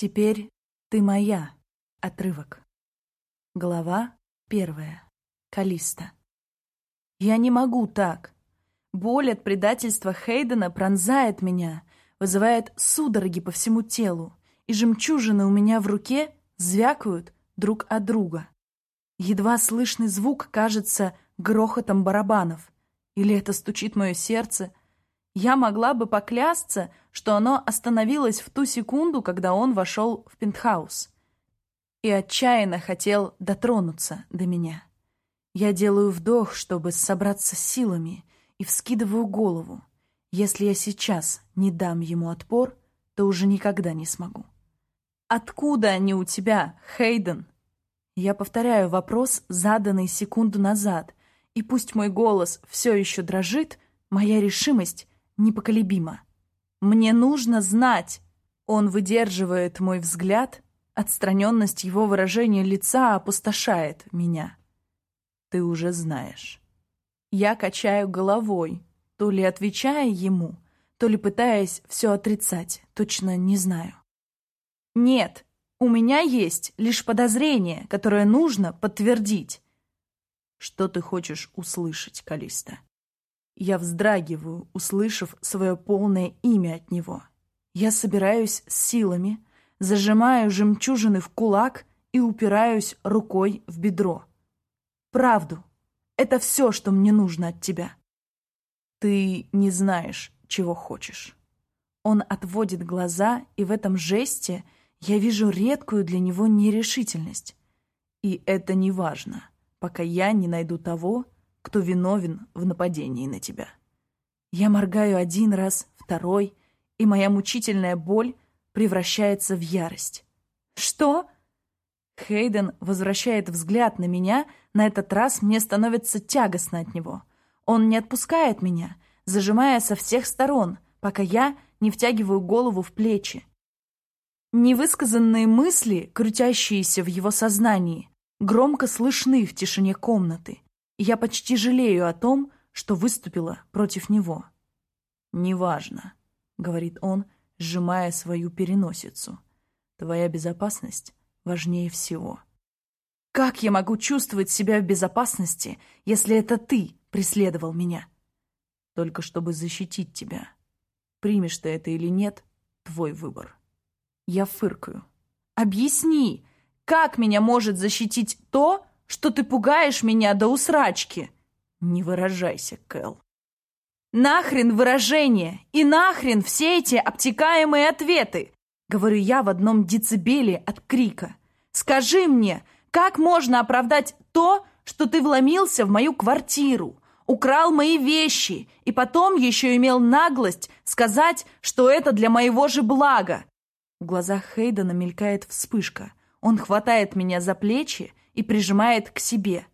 Теперь ты моя. Отрывок. Глава первая. Калиста. Я не могу так. Боль от предательства Хейдена пронзает меня, вызывает судороги по всему телу, и жемчужины у меня в руке звякают друг от друга. Едва слышный звук кажется грохотом барабанов. Или это стучит мое сердце? Я могла бы поклясться, что оно остановилось в ту секунду, когда он вошел в пентхаус. И отчаянно хотел дотронуться до меня. Я делаю вдох, чтобы собраться с силами, и вскидываю голову. Если я сейчас не дам ему отпор, то уже никогда не смогу. «Откуда они у тебя, Хейден?» Я повторяю вопрос, заданный секунду назад, и пусть мой голос все еще дрожит, моя решимость непоколебима. «Мне нужно знать!» Он выдерживает мой взгляд, отстраненность его выражения лица опустошает меня. «Ты уже знаешь». Я качаю головой, то ли отвечая ему, то ли пытаясь все отрицать, точно не знаю. «Нет, у меня есть лишь подозрение, которое нужно подтвердить». «Что ты хочешь услышать, Калиста?» Я вздрагиваю, услышав свое полное имя от него. Я собираюсь с силами, зажимаю жемчужины в кулак и упираюсь рукой в бедро. Правду. Это все, что мне нужно от тебя. Ты не знаешь, чего хочешь. Он отводит глаза, и в этом жесте я вижу редкую для него нерешительность. И это не важно, пока я не найду того, кто виновен в нападении на тебя. Я моргаю один раз, второй, и моя мучительная боль превращается в ярость. «Что?» Хейден возвращает взгляд на меня, на этот раз мне становится тягостно от него. Он не отпускает меня, зажимая со всех сторон, пока я не втягиваю голову в плечи. Невысказанные мысли, крутящиеся в его сознании, громко слышны в тишине комнаты, я почти жалею о том, что выступила против него. «Неважно», — говорит он, сжимая свою переносицу. «Твоя безопасность важнее всего». «Как я могу чувствовать себя в безопасности, если это ты преследовал меня?» «Только чтобы защитить тебя. Примешь ты это или нет, твой выбор». Я фыркаю. «Объясни, как меня может защитить то, что ты пугаешь меня до усрачки. Не выражайся, Кэл. Нахрен выражение и нахрен все эти обтекаемые ответы, говорю я в одном децибеле от крика. Скажи мне, как можно оправдать то, что ты вломился в мою квартиру, украл мои вещи и потом еще имел наглость сказать, что это для моего же блага? В глазах Хейдена мелькает вспышка. Он хватает меня за плечи и прижимает к себе.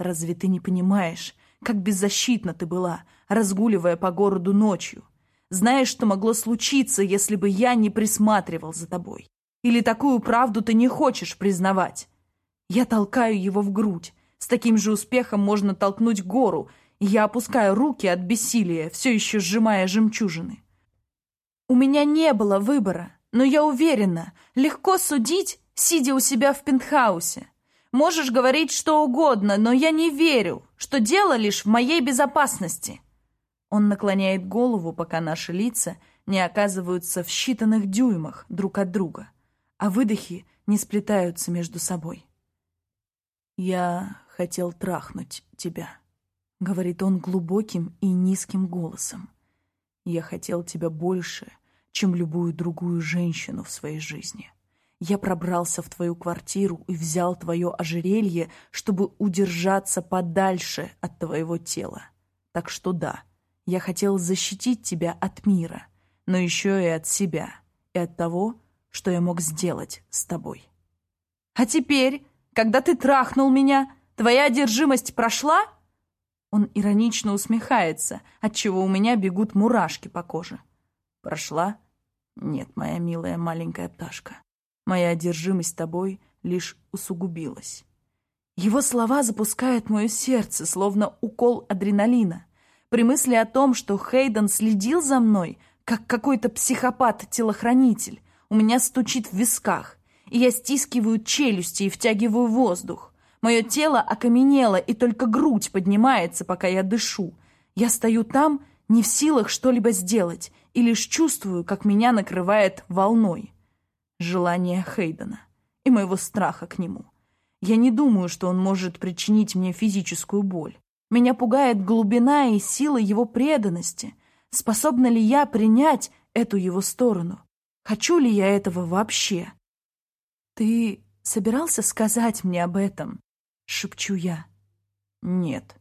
«Разве ты не понимаешь, как беззащитна ты была, разгуливая по городу ночью? Знаешь, что могло случиться, если бы я не присматривал за тобой? Или такую правду ты не хочешь признавать?» Я толкаю его в грудь. С таким же успехом можно толкнуть гору, и я опускаю руки от бессилия, все еще сжимая жемчужины. У меня не было выбора, но я уверена, легко судить, сидя у себя в пентхаусе. Можешь говорить что угодно, но я не верю, что дело лишь в моей безопасности». Он наклоняет голову, пока наши лица не оказываются в считанных дюймах друг от друга, а выдохи не сплетаются между собой. «Я хотел трахнуть тебя», — говорит он глубоким и низким голосом. «Я хотел тебя больше, чем любую другую женщину в своей жизни». Я пробрался в твою квартиру и взял твое ожерелье, чтобы удержаться подальше от твоего тела. Так что да, я хотел защитить тебя от мира, но еще и от себя, и от того, что я мог сделать с тобой. А теперь, когда ты трахнул меня, твоя одержимость прошла? Он иронично усмехается, отчего у меня бегут мурашки по коже. Прошла? Нет, моя милая маленькая пташка. Моя одержимость тобой лишь усугубилась. Его слова запускают мое сердце, словно укол адреналина. При мысли о том, что Хейден следил за мной, как какой-то психопат-телохранитель, У меня стучит в висках, и я стискиваю челюсти и втягиваю воздух. Мое тело окаменело, и только грудь поднимается, пока я дышу. Я стою там, не в силах что-либо сделать, и лишь чувствую, как меня накрывает волной. Желание Хейдена и моего страха к нему. Я не думаю, что он может причинить мне физическую боль. Меня пугает глубина и сила его преданности. Способна ли я принять эту его сторону? Хочу ли я этого вообще? Ты собирался сказать мне об этом? Шепчу я. Нет.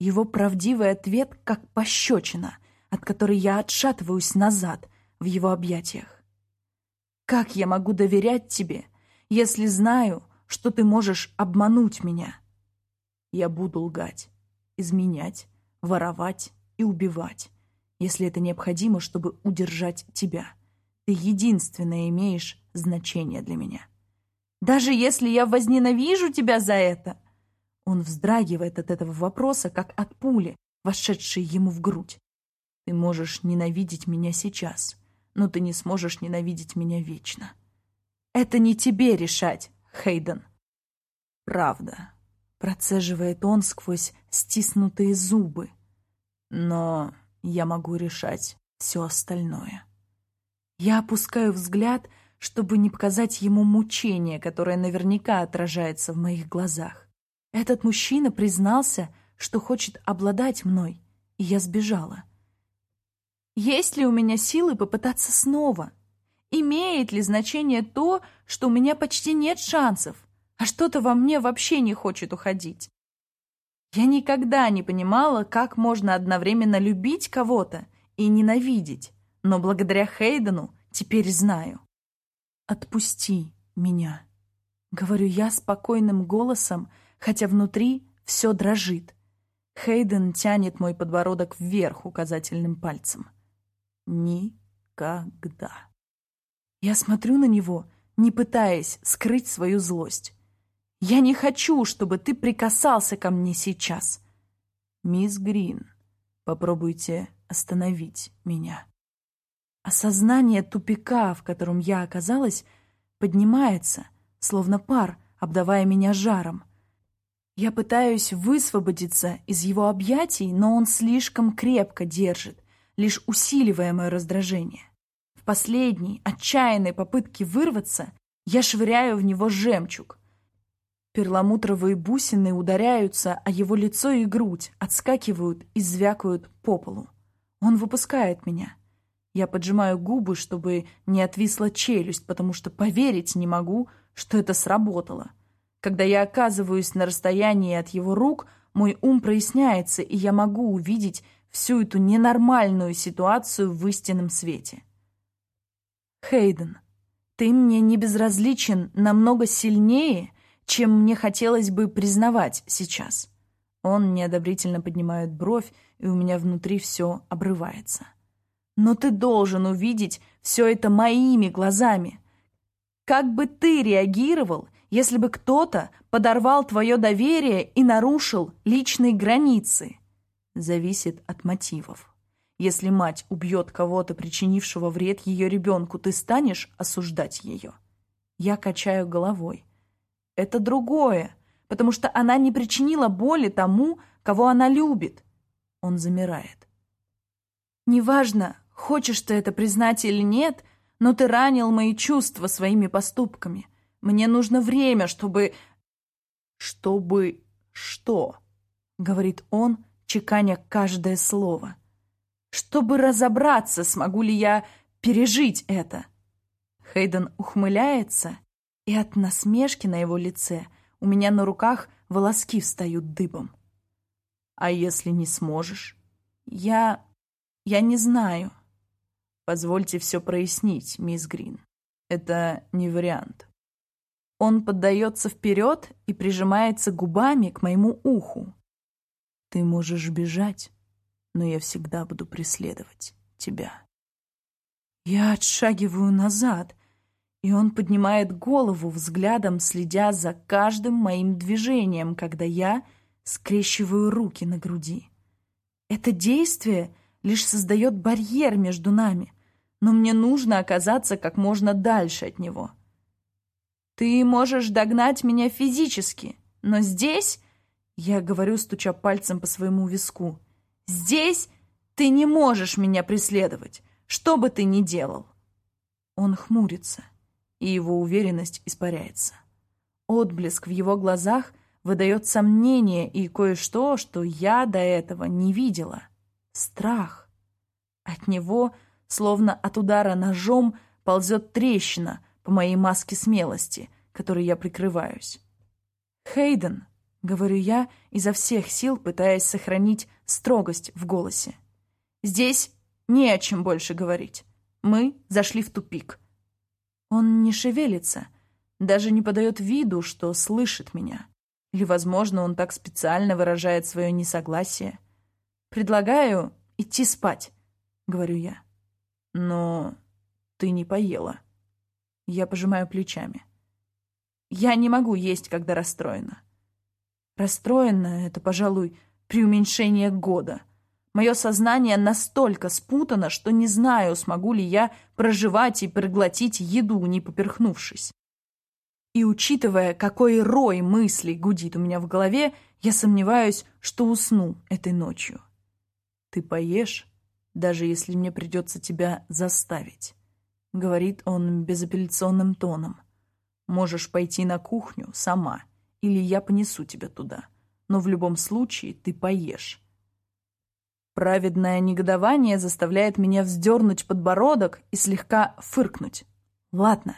Его правдивый ответ как пощечина, от которой я отшатываюсь назад в его объятиях. Как я могу доверять тебе, если знаю, что ты можешь обмануть меня? Я буду лгать, изменять, воровать и убивать, если это необходимо, чтобы удержать тебя. Ты единственное имеешь значение для меня. Даже если я возненавижу тебя за это. Он вздрагивает от этого вопроса, как от пули, вошедшей ему в грудь. Ты можешь ненавидеть меня сейчас, но ты не сможешь ненавидеть меня вечно. Это не тебе решать, Хейден. Правда, процеживает он сквозь стиснутые зубы. Но я могу решать все остальное. Я опускаю взгляд, чтобы не показать ему мучение, которое наверняка отражается в моих глазах. Этот мужчина признался, что хочет обладать мной, и я сбежала. Есть ли у меня силы попытаться снова? Имеет ли значение то, что у меня почти нет шансов, а что-то во мне вообще не хочет уходить? Я никогда не понимала, как можно одновременно любить кого-то и ненавидеть, но благодаря Хейдену теперь знаю. «Отпусти меня», — говорю я спокойным голосом, хотя внутри все дрожит. Хейден тянет мой подбородок вверх указательным пальцем. Никогда. Я смотрю на него, не пытаясь скрыть свою злость. Я не хочу, чтобы ты прикасался ко мне сейчас. Мисс Грин, попробуйте остановить меня. Осознание тупика, в котором я оказалась, поднимается, словно пар, обдавая меня жаром. Я пытаюсь высвободиться из его объятий, но он слишком крепко держит, лишь усиливая мое раздражение. В последней, отчаянной попытке вырваться я швыряю в него жемчуг. Перламутровые бусины ударяются о его лицо и грудь, отскакивают и звякают по полу. Он выпускает меня — я поджимаю губы, чтобы не отвисла челюсть, потому что поверить не могу, что это сработало. Когда я оказываюсь на расстоянии от его рук, мой ум проясняется, и я могу увидеть всю эту ненормальную ситуацию в истинном свете. Хейден, ты мне не безразличен намного сильнее, чем мне хотелось бы признавать сейчас. Он неодобрительно поднимает бровь, и у меня внутри все обрывается. Но ты должен увидеть все это моими глазами. Как бы ты реагировал, если бы кто-то подорвал твое доверие и нарушил личные границы? Зависит от мотивов. Если мать убьет кого-то, причинившего вред ее ребенку, ты станешь осуждать ее? Я качаю головой. Это другое, потому что она не причинила боли тому, кого она любит. Он замирает. Неважно, Хочешь ты это признать или нет, но ты ранил мои чувства своими поступками. Мне нужно время, чтобы... Чтобы что? Говорит он, чеканя каждое слово. Чтобы разобраться, смогу ли я пережить это. Хейден ухмыляется, и от насмешки на его лице у меня на руках волоски встают дыбом. А если не сможешь? Я... я не знаю. Позвольте все прояснить, мисс Грин. Это не вариант. Он поддается вперед и прижимается губами к моему уху. Ты можешь бежать, но я всегда буду преследовать тебя. Я отшагиваю назад, и он поднимает голову взглядом, следя за каждым моим движением, когда я скрещиваю руки на груди. Это действие лишь создает барьер между нами, но мне нужно оказаться как можно дальше от него. Ты можешь догнать меня физически, но здесь, я говорю, стуча пальцем по своему виску, здесь ты не можешь меня преследовать, что бы ты ни делал. Он хмурится, и его уверенность испаряется. Отблеск в его глазах выдает сомнение и кое-что, что я до этого не видела. Страх. От него, словно от удара ножом, ползет трещина по моей маске смелости, которой я прикрываюсь. «Хейден», — говорю я, изо всех сил пытаясь сохранить строгость в голосе. «Здесь не о чем больше говорить. Мы зашли в тупик». Он не шевелится, даже не подает виду, что слышит меня. Или, возможно, он так специально выражает свое несогласие. «Предлагаю идти спать», — говорю я. «Но ты не поела». Я пожимаю плечами. Я не могу есть, когда расстроена. Расстроена — это, пожалуй, преуменьшение года. Мое сознание настолько спутано, что не знаю, смогу ли я проживать и проглотить еду, не поперхнувшись. И учитывая, какой рой мыслей гудит у меня в голове, я сомневаюсь, что усну этой ночью. «Ты поешь, даже если мне придется тебя заставить», — говорит он безапелляционным тоном. «Можешь пойти на кухню сама, или я понесу тебя туда, но в любом случае ты поешь». Праведное негодование заставляет меня вздернуть подбородок и слегка фыркнуть. «Ладно».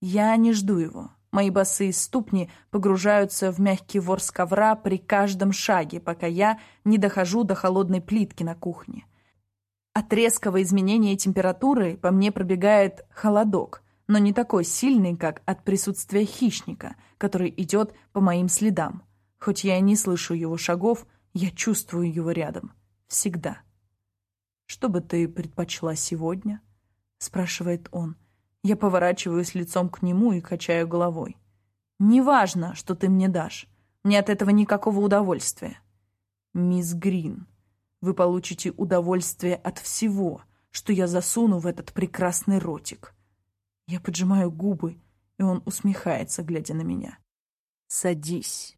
Я не жду его. Мои босые ступни погружаются в мягкий ворс ковра при каждом шаге, пока я не дохожу до холодной плитки на кухне. От резкого изменения температуры по мне пробегает холодок, но не такой сильный, как от присутствия хищника, который идет по моим следам. Хоть я и не слышу его шагов, я чувствую его рядом. Всегда. «Что бы ты предпочла сегодня?» — спрашивает он. Я поворачиваюсь лицом к нему и качаю головой. «Неважно, что ты мне дашь. Мне от этого никакого удовольствия». «Мисс Грин, вы получите удовольствие от всего, что я засуну в этот прекрасный ротик». Я поджимаю губы, и он усмехается, глядя на меня. «Садись».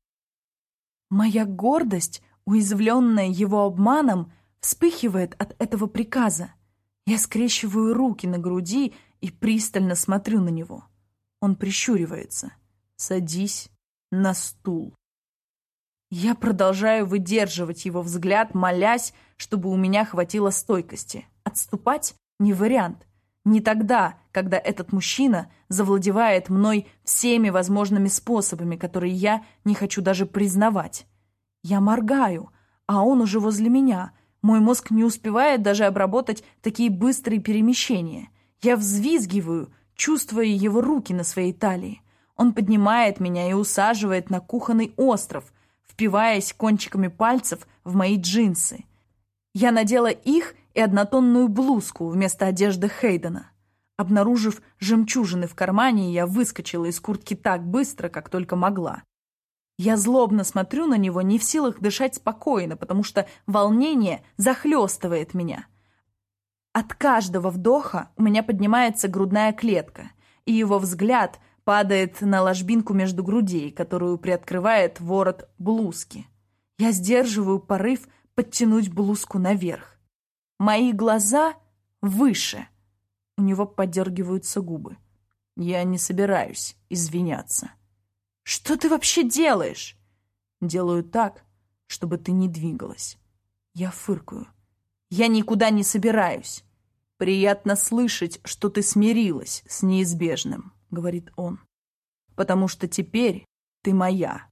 Моя гордость, уязвленная его обманом, вспыхивает от этого приказа. Я скрещиваю руки на груди и пристально смотрю на него. Он прищуривается. «Садись на стул». Я продолжаю выдерживать его взгляд, молясь, чтобы у меня хватило стойкости. Отступать — не вариант. Не тогда, когда этот мужчина завладевает мной всеми возможными способами, которые я не хочу даже признавать. Я моргаю, а он уже возле меня. Мой мозг не успевает даже обработать такие быстрые перемещения. Я взвизгиваю, чувствуя его руки на своей талии. Он поднимает меня и усаживает на кухонный остров, впиваясь кончиками пальцев в мои джинсы. Я надела их и однотонную блузку вместо одежды Хейдена. Обнаружив жемчужины в кармане, я выскочила из куртки так быстро, как только могла. Я злобно смотрю на него, не в силах дышать спокойно, потому что волнение захлестывает меня — от каждого вдоха у меня поднимается грудная клетка, и его взгляд падает на ложбинку между грудей, которую приоткрывает ворот блузки. Я сдерживаю порыв подтянуть блузку наверх. Мои глаза выше. У него подергиваются губы. Я не собираюсь извиняться. «Что ты вообще делаешь?» «Делаю так, чтобы ты не двигалась». Я фыркаю. «Я никуда не собираюсь». «Приятно слышать, что ты смирилась с неизбежным», — говорит он. «Потому что теперь ты моя».